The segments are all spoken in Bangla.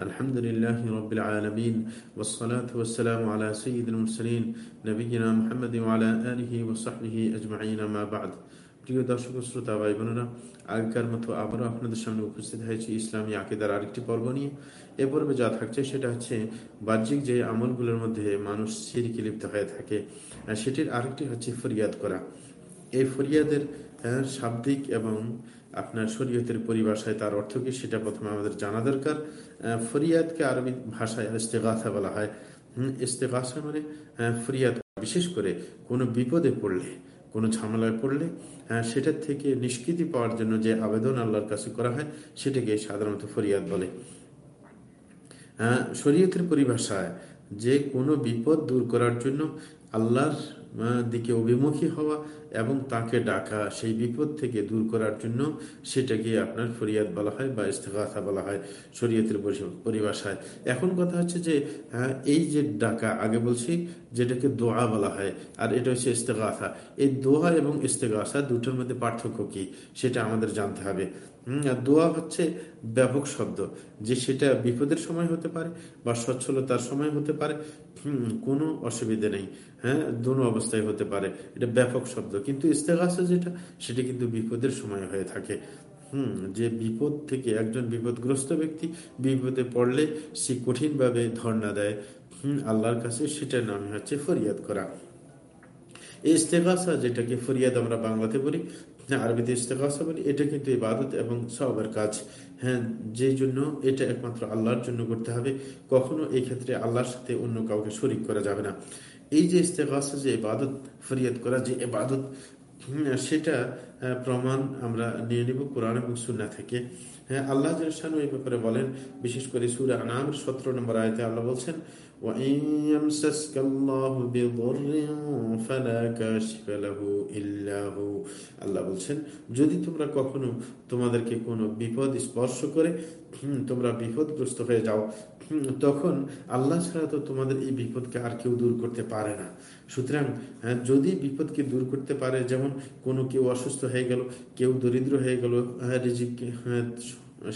الحمد لله رب العالمين والصلاة والسلام على سيد المرسلين نبينا محمد وعلى آله وصحبه أجمعين ما بعد প্রিয় দর্শক শ্রোতা ভাই বোনেরা আগেকার মতো আবারও আপনাদের সামনে উপস্থিত হয়েছে ইসলামী আকিদার আরেকটি পর্ব নিয়ে এ পর্বে যা থাকছে সেটা হচ্ছে বাহ্যিক যে আমলগুলোর মধ্যে মানুষ সিরিকি লিপ্ত হয়ে থাকে সেটির আরেকটি হচ্ছে ফরিয়াদ করা এই ফরিয়াদের শাব্দিক এবং আপনার শরীয়তের পরিভাষায় তার অর্থ কি সেটা প্রথমে আমাদের জানা দরকার। ফরিয়াদকে আরবি ভাষায় ইস্তেগাথা বলা হয়। ইস্তেগাথা মানে ফরিয়াদ বিশেষ করে কোনো বিপদে পড়লে, কোনো ঝামেলায় পড়লে সেটার থেকে নিষ্কৃতি পাওয়ার জন্য যে আবেদন আল্লাহর কাছে করা হয়, সেটাকে সাধারণত ফরিয়াদ বলে। শরীয়তের পরিভাষায় যে কোনো বিপদ দূর করার জন্য আল্লাহর দিকে অভিমুখী হওয়া এবং তাকে ডাকা, সেই বিপদ থেকে দূর করার জন্য সেটাকে আপনার ফরিয়াদ বলা হয় বা ইস্তেফাথা বলা হয় শরীয়তের পরিভাষায়। এখন কথা হচ্ছে যে এই যে ডাকা, আগে বলছি যেটাকে দোয়া বলা হয়, আর এটা হচ্ছে ইস্তেগাথা। এই দোয়া এবং ইস্তেগাথা দুটোর মধ্যে পার্থক্য কি সেটা আমাদের জানতে হবে। দোয়া হচ্ছে ব্যাপক শব্দ, যে সেটা বিপদের সময় হতে পারে বা সচ্ছলতার সময় হতে পারে। কোনো অসুবিধে নেই। হ্যাঁ দোনো অবস্থায় হতে পারে। এটা ব্যাপক শব্দ। কিন্তু ইস্তেগাসা যেটা, সেটা কিন্তু বিপদের সময় হয়ে থাকে। হুম, যে বিপদ থেকে একজন বিপদগ্রস্ত ব্যক্তি বিপদে পড়লে সে কঠিনভাবে ধর্ণা দেয়। হম, আল্লাহর কাছে সেটার নামে হচ্ছে ফরিয়াদ করা। ইস্তেগাসা যেটাকে ফরিয়াদ আমরা বাংলাতে বলি, আরবিতে ইস্তেগাসা বলি, এটা কিন্তু ইবাদত এবং সবের কাজ। হ্যাঁ যে জন্য এটা একমাত্র আল্লাহর জন্য করতে হবে, কখনো এই ক্ষেত্রে আল্লাহর সাথে অন্য কাউকে শরিক করা যাবে না। এই যে ইস্তেগাসা, যে এবাদত ফরিয়াদ করা, যে এবাদত সেটা প্রমাণ আমরা নিয়ে নিব কোরআন এবং সুন্না থেকে। হ্যাঁ আল্লাহ এই ব্যাপারে বলেন, বিশেষ করে সুরা নাম সতেরো নম্বর আয়তে আল্লাহ বলছেন আল্লাহ বলছেন যদি তোমরা কখনো তোমাদেরকে কোনো বিপদ স্পর্শ করে তোমরা বিপদগ্রস্ত হয়ে যাও তখন আল্লাহ ছাড়া তো তোমাদের এই বিপদকে আর কেউ দূর করতে পারে না। সুতরাং হ্যাঁ, যদি বিপদকে দূর করতে পারে যেমন কোনো কেউ অসুস্থ হয়ে গেল কেউ দরিদ্র হয়ে গেল হ্যাঁ রিজিককে হ্যাঁ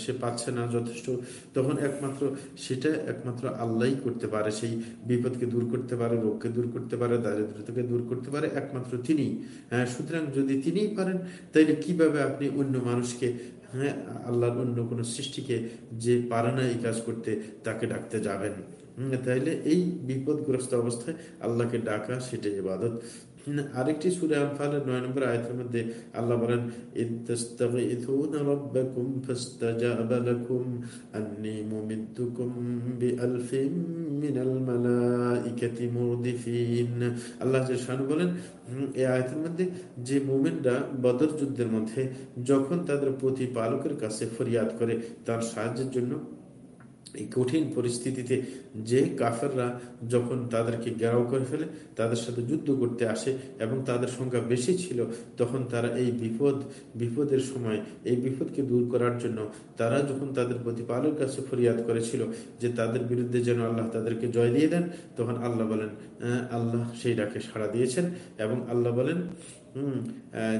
সে পাচ্ছে না যথেষ্ট। তখন একমাত্র সেটা একমাত্র আল্লাহ করতে পারে। সেই বিপদকে দূর করতে পারে, রোগকে দূর করতে পারে, দারিদ্রতাকে দূর করতে পারে, একমাত্র তিনি হ্যাঁ সুতরাং যদি তিনিই পারেন, তাইলে কীভাবে আপনি অন্য মানুষকে হ্যাঁ আল্লাহর অন্য কোনো সৃষ্টিকে যে পারে না এই কাজ করতে, তাকে ডাকতে যাবেন? তাইলে এই বিপদগ্রস্ত অবস্থায় আল্লাহকে ডাকা সেটাই ইবাদত। আরেকটি সুরে আনফালের নয় নম্বর আয়তের মধ্যে আল্লাহ বলেন আল্লাহ বলেন এই আয়তের মধ্যে যে বদর যুদ্ধের মধ্যে যখন তাদের প্রতিপালকের কাছে ফরিয়াদ করে তার সাহায্যের জন্য এই কঠিন পরিস্থিতিতে যে কাফেররা যখন তাদেরকে গেরাও করে ফেলে, তাদের সাথে যুদ্ধ করতে আসে এবং তাদের সংখ্যা বেশি ছিল, তখন তারা এই বিপদ, বিপদের সময় এই বিপদকে দূর করার জন্য তারা যখন তাদের প্রতিপালের কাছে ফরিয়াদ করেছিল যে তাদের বিরুদ্ধে যেন আল্লাহ তাদেরকে জয় দিয়ে দেন, তখন আল্লাহ বলেন আল্লাহ সেই ডাকে সাড়া দিয়েছেন এবং আল্লাহ বলেন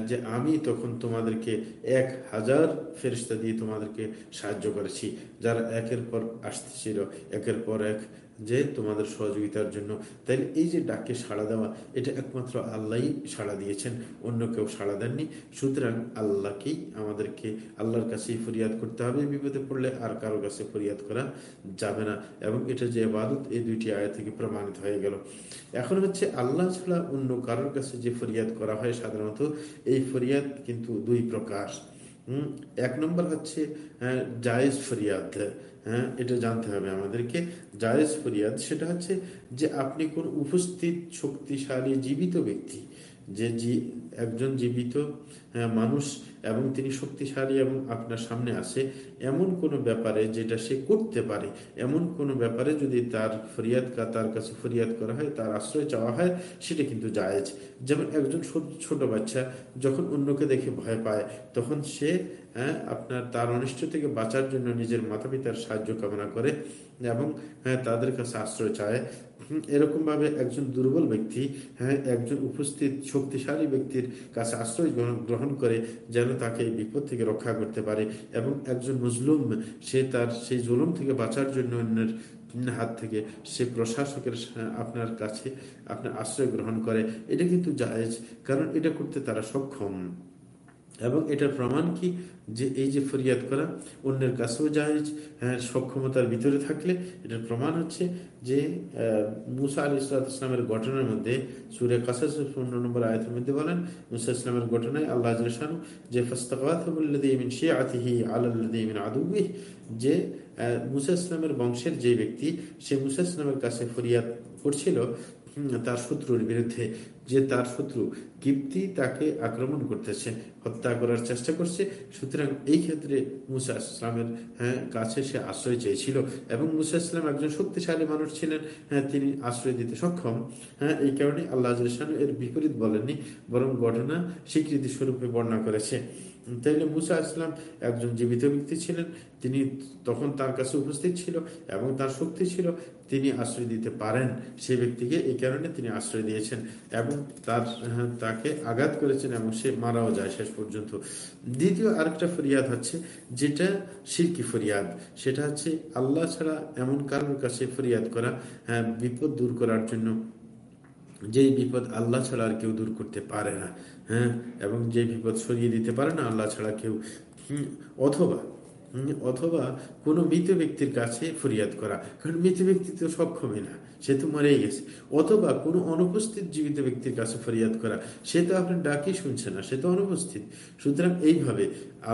যে আমি তখন তোমাদেরকে এক হাজার ফেরিস্তা দিয়ে তোমাদেরকে সাহায্য করেছি, যারা একের পর আসতেছিল, একের পর এক যে তোমাদের সহযোগিতার জন্য। তাই এই যে ডাকে সাড়া দেওয়া, এটা একমাত্র আল্লাহ সাড়া দিয়েছেন, অন্য কেউ সাড়া দেননি। সুতরাং আল্লাহকেই আমাদেরকে আল্লাহর কাছেই ফরিয়াদ করতে হবে বিপদে পড়লে আর কারও কাছে ফরিয়াদ করা যাবে না। এবং এটা যে আবাদত এই দুইটি আয় থেকে প্রমাণিত হয়ে গেল। এখন হচ্ছে আল্লাহ ছাড়া অন্য কারোর কাছে যে ফরিয়াদ করা হয় সাধারণত, এই ফরিয়াদ কিন্তু দুই প্রকার। হম এক নম্বর হচ্ছে জায়েজ ফরিয়াদ হ্যাঁ এটা জানতে হবে আমাদেরকে। জায়েজ ফরিয়াদ, সেটা হচ্ছে যে আপনি কোন উপস্থিত শক্তিশালী জীবিত ব্যক্তি, যে একজন জীবিত মানুষ এবং তিনি শক্তিশালী এবং আপনার সামনে আসে এমন কোনো ব্যাপারে যেটা সে করতে পারে। এমন কোনো ব্যাপারে যদি তার ফরিয়াদ তার কাছে ফরিয়াদ করা হয়, তার আশ্রয় চাওয়া হয়, সেটা কিন্তু জায়েজ। যেমন একজন ছোট বাচ্চা যখন অন্যকে দেখে ভয় পায়, তখন সে হ্যাঁ আপনার তার অনিষ্ট থেকে বাঁচার জন্য নিজের মাতা পিতার সাহায্য কামনা করে এবং হ্যাঁ তাদের কাছে আশ্রয় চায়। এরকম ভাবে একজন দুর্বল ব্যক্তি হ্যাঁ একজন উপস্থিত শক্তিশালী ব্যক্তির কাছে আশ্রয় গ্রহণ করে যেন তাকে এই বিপদ থেকে রক্ষা করতে পারে এবং একজন মজলুম, সে তার, সেই জুলুম থেকে বাঁচার জন্য অন্যের হাত থেকে সে প্রশাসকের আপনার কাছে, আপনার আশ্রয় গ্রহণ করে। এটা কিন্তু জায়েজ, কারণ এটা করতে তারা সক্ষম। এবং এটার প্রমাণ কি? যে এই যে ফরিয়াদ করা, অন্যের কাছেও যায় হ্যাঁ সক্ষমতার ভিতরে থাকলে এটার প্রমাণ হচ্ছে যে মুসা আলী ইসলামের ঘটনার মধ্যে সুরে কাসাস পনেরো নম্বর আয়তের মধ্যে বলেন, মুসা ইসলামের ঘটনায় আল্লাহ শানু যে ফস্তাকাতমিন শে আতিহি আল্লাদিন আদুবি যে মুসা ইসলামের বংশের যে ব্যক্তি, সে মুসা ইসলামের কাছে ফরিয়াদ করছিল তার শত্রুর বিরুদ্ধে। যে তার শত্রু কিপ্তি তাকে আক্রমণ করতেছে, হত্যা করার চেষ্টা করছে। সুতরাং এই ক্ষেত্রে মুসা ইসলামের হ্যাঁ কাছে সে আশ্রয় চেয়েছিল এবং মুসা ইসলাম একজন শক্তিশালী মানুষ ছিলেন হ্যাঁ তিনি আশ্রয় দিতে সক্ষম। হ্যাঁ এই কারণে আল্লাহ এর বিপরীত বলেননি, বরং ঘটনা স্বীকৃতি স্বরূপে বর্ণনা করেছে। তাইলে মুসা ইসলাম একজন জীবিত ব্যক্তি ছিলেন, তিনি তখন তার কাছে উপস্থিত ছিল এবং তার শক্তি ছিল তিনি আশ্রয় দিতে পারেন। সে ব্যক্তিকে এই কারণে তিনি আশ্রয় দিয়েছেন এবং তার হ্যাঁ, তাকে আঘাত করেছেন এবং সে মারাও যায় শেষ পর্যন্ত। দ্বিতীয় আরেকটা ফরিয়াদ হচ্ছে যেটা শিরকি ফরিয়াদ। সেটা হচ্ছে আল্লাহ ছাড়া এমন কারোর কাছে ফরিয়াদ করা হ্যাঁ বিপদ দূর করার জন্য যেই বিপদ আল্লাহ ছাড়া আর কেউ দূর করতে পারে না হ্যাঁ এবং যে বিপদ সরিয়ে দিতে পারে না আল্লাহ ছাড়া কেউ অথবা অথবা কোনো মৃত ব্যক্তির কাছে ফরিয়াদ করা। কারণ মৃত ব্যক্তি তো সক্ষমই না, সে তো মরেই গেছে। অথবা কোনো অনুপস্থিত জীবিত ব্যক্তির কাছে ফরিয়াদ করা, সে তো আপনার ডাকি শুনছে না, সে তো অনুপস্থিত। সুতরাং এইভাবে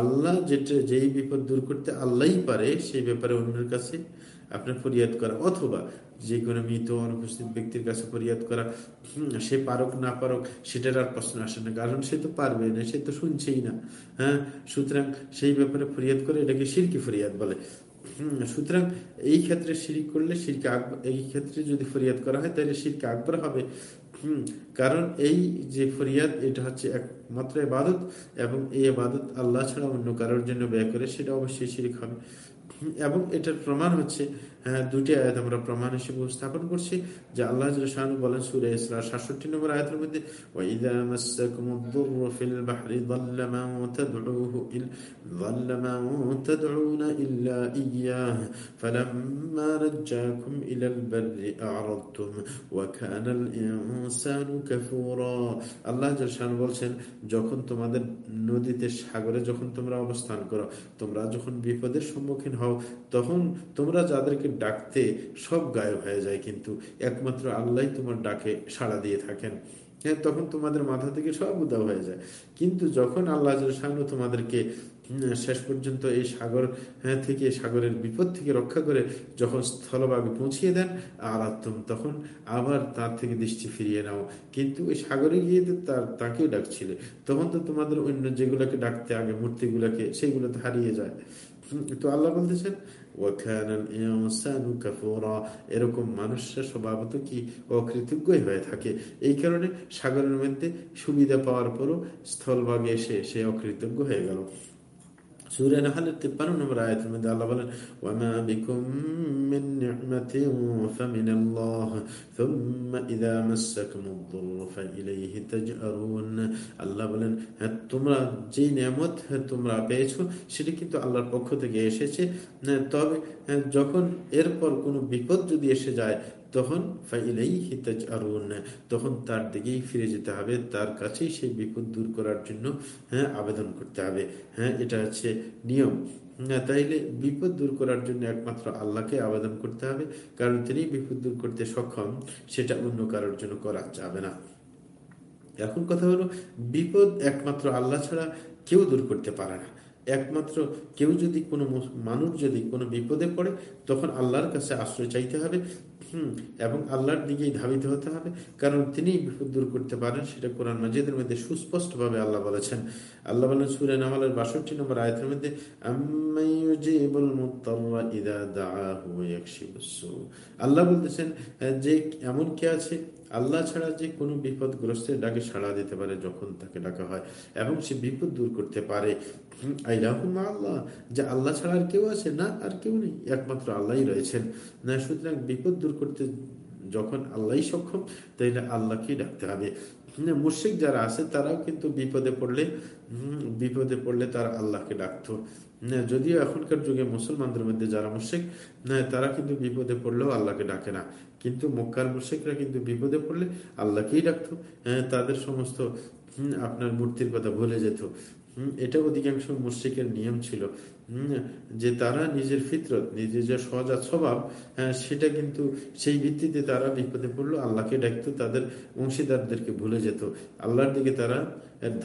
আল্লাহ যেটা, যেই বিপদ দূর করতে আল্লাহই পারে, সেই ব্যাপারে অন্যের কাছে আপনার ফরিয়াদ করা, অথবা যে কোনো মৃত অনুপস্থিত ব্যক্তির কাছে ফরিয়াদ করা সে পারক, না পারক, সেটার আর প্রশ্ন আসে না, কারণ সে তো পারবে না, সে তো শুনছেই না হ্যাঁ? সুতরাং সেই ব্যাপারে ফরিয়াদ করে এটাকে সিরকি ফরিয়াদ বলে। সুতরাং এই ক্ষেত্রে শিরিক করলে শিরকে এই ক্ষেত্রে যদি ফরিয়াদ করা হয়, তাহলে শিরকে আকবর হবে। কারণ এই যে ফরিয়াদ, এটা হচ্ছে একমাত্র এবাদত, এবং এই আবাদত আল্লাহ ছাড়া অন্য কারোর জন্য ব্যয় করে, সেটা অবশ্যই শিরিক হবে। এবং এটার প্রমাণ হচ্ছে হ্যাঁ, দুটি আয়াত আমরা প্রমাণ হিসেবে উপস্থাপন করছি, যে আল্লাহ বলেন, সুরে ইসরা সাতষট্টি নম্বর আয়াতের মধ্যে আল্লাহ বলছেন, যখন তোমাদের নদীতে সাগরে যখন তোমরা অবস্থান করো, তোমরা যখন বিপদের সম্মুখীন হও তখন তোমরা যাদেরকে ডাকতে সব গায়েব হয়ে যায় কিন্তু। একমাত্র আল্লাহ তোমার ডাকে সাড়া দিয়ে থাকেন। হ্যাঁ তখন তোমাদের মাথা থেকে সব উদাও হয়ে যায়। কিন্তু যখন আল্লাহ তোমাদেরকে শেষ পর্যন্ত এই সাগর হ্যাঁ, থেকে সাগরের বিপদ থেকে রক্ষা করে যখন স্থলভাগে পৌঁছিয়ে দেন আর তখন আবার তার থেকে দৃষ্টি ফিরিয়ে নাও। কিন্তু ওই সাগরে গিয়ে তার তাকেও ডাকছিলে। তখন তো তোমাদের অন্য যেগুলোকে ডাকতে আগে মূর্তিগুলোকে সেগুলো তো হারিয়ে যায়। তো আল্লাহ বলতেছেন এরকম মানুষরা স্বভাবত কি অকৃতজ্ঞই হয়ে থাকে। এই কারণে সাগরের মধ্যে সুবিধা পাওয়ার পরও স্থলভাগে এসে সে অকৃতজ্ঞ হয়ে গেল। আল্লাহ বলেন হ্যাঁ তোমরা যে নিয়ামত তোমরা পেয়েছ, সেটা কিন্তু আল্লাহর পক্ষ থেকে এসেছে। তবে যখন এরপর কোনো বিপদ যদি এসে যায় তখন তখন তার দিকেই ফিরে যেতে হবে, তার কাছেই সেই বিপদ দূর করার জন্য হ্যাঁ আবেদন করতে হবে হ্যাঁ এটা হচ্ছে নিয়ম। তাইলে বিপদ দূর করার জন্য একমাত্র আল্লাহকে আবেদন করতে হবে, কারণ তিনি বিপদ দূর করতে সক্ষম, সেটা অন্য কারোর জন্য করা যাবে না। এখন কথা হলো, বিপদ একমাত্র আল্লাহ ছাড়া কেউ দূর করতে পারে না। একমাত্র কেউ যদি কোনো মানুষ যদি কোনো বিপদে পড়ে, তখন আল্লাহর কাছে আশ্রয় চাইতে হবে হুম, এবং আল্লাহর দিকেই ধাবিত হতে হবে। কারণ তিনি বিপদ দূর করতে পারেন, সেটা কোরআন মাজিদের মধ্যে সুস্পষ্টভাবে আল্লাহ বলেছেন। আল্লাহ বলেন, সুরে নামালের বাষট্টি নম্বর আয়তের মধ্যে আল্লাহ বলতেছেন, যে এমন কে আছে আল্লাহ ছাড়া যে কোনো বিপদগ্রস্তের ডাকে সাড়া দিতে পারে যখন তাকে ডাকা হয় এবং সে বিপদ দূর করতে পারে। আল্লাহ যে আল্লাহ ছাড়া আর কেউ আছে, না, আর কেউ নেই। একমাত্র আল্লাহই রয়েছেন। না, সুতরাং বিপদ দূর করতে যখন আল্লাহ সক্ষম, তাইলে আল্লাহকেই ডাকতে হবে। মুর্শিক যারা আছে, তারাও কিন্তু বিপদে পড়লে বিপদে পড়লে তারা আল্লাহকে ডাকতো। যদিও এখনকার যুগে মুসলমানদের মধ্যে যারা মুর্শিক তারা কিন্তু বিপদে পড়লেও আল্লাহকে ডাকে না। কিন্তু মক্কার মুর্শিকরা কিন্তু বিপদে পড়লে আল্লাহকেই ডাকতো। তাদের সমস্ত আপনার মূর্তির কথা ভুলে যেত। এটা অধিকাংশ মুর্শিকের নিয়ম ছিল। যে তারা নিজের ফিতরত, নিজের যে সহজাত স্বভাব সেটা কিন্তু সেই ভিত্তিতে তারা বিপদে পড়ল। আল্লাহকে ডাকতো তাদের অংশীদারদেরকে ভুলে যেত। আল্লাহর দিকে তারা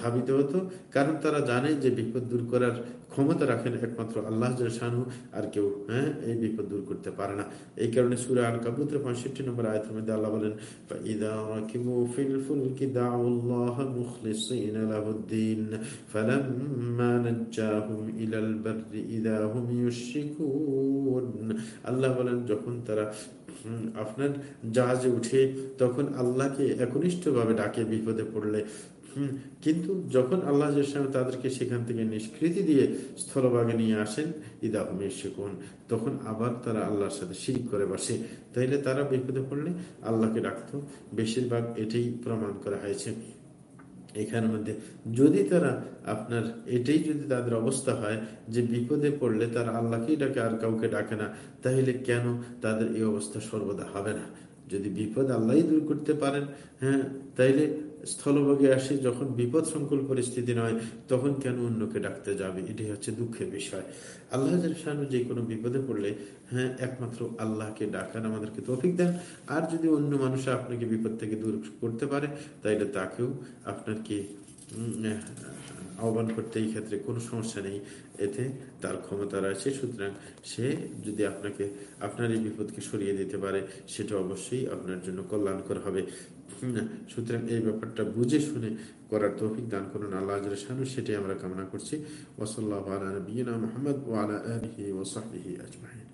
ধাবিত হতো। কারণ তারা জানে যে বিপদ দূর করার ক্ষমতা রাখেন একমাত্র আল্লাহ শানু আর কেউ হ্যাঁ এই বিপদ দূর করতে পারে না। এই কারণে সুরে আল কাবুতের পঁয়ষট্টি নম্বর আয়তের মধ্যে আল্লাহ বলেন আল্লাহ বলেন, যখন তারা আপনার জাহাজে উঠে, তখন আল্লাহকে একনিষ্ঠ ভাবে ডাকে বিপদে পড়লে কিন্তু যখন আল্লাহ তাদেরকে সেখান থেকে নিষ্কৃতি দিয়ে স্থলভাগে নিয়ে আসেন, ইদা শেখুন তখন আবার তারা আল্লাহর সাথে শিরিক করে বসে। তাইলে তারা বিপদে পড়লে আল্লাহকে ডাকত। বেশিরভাগ এটাই প্রমাণ করা হয়েছে। এখানের মধ্যে যদি তারা আপনার, এটাই যদি তাদের অবস্থা হয় যে বিপদে পড়লে তারা আল্লাহকেই ডাকে, আর কাউকে ডাকে না, তাহলে কেন তাদের এই অবস্থা সর্বদা হবে না? যদি বিপদ আল্লাহ দূর করতে পারেন হ্যাঁ তাইলে স্থলভাগে আসে, যখন বিপদ সংকুল পরিস্থিতি নয়, তখন কেন অন্যকে ডাকতে যাবে? এটি হচ্ছে দুঃখের বিষয়। আল্লাহ যে কোনো বিপদে পড়লে হ্যাঁ একমাত্র আল্লাহকে ডাকান আমাদেরকে তৌফিক দেন। আর যদি অন্য মানুষ আপনাকে বিপদ থেকে দূর করতে পারে, তাইলে তাকেও আপনার কি আহ্বান করতে এই ক্ষেত্রে কোনো সমস্যা নেই। এতে তার ক্ষমতা রয়েছে, সুতরাং সে যদি আপনাকে, আপনার এই বিপদকে সরিয়ে দিতে পারে, সেটা অবশ্যই আপনার জন্য কল্যাণকর হবে। সুতরাং এই ব্যাপারটা বুঝে শুনে করার তৌফিক দান করুন। আল্লাহ শানু, সেটাই আমরা কামনা করছি। ওসল্লাহ মোহাম্মদ ওয়ালা আলহি ওসাহি আজমাহিন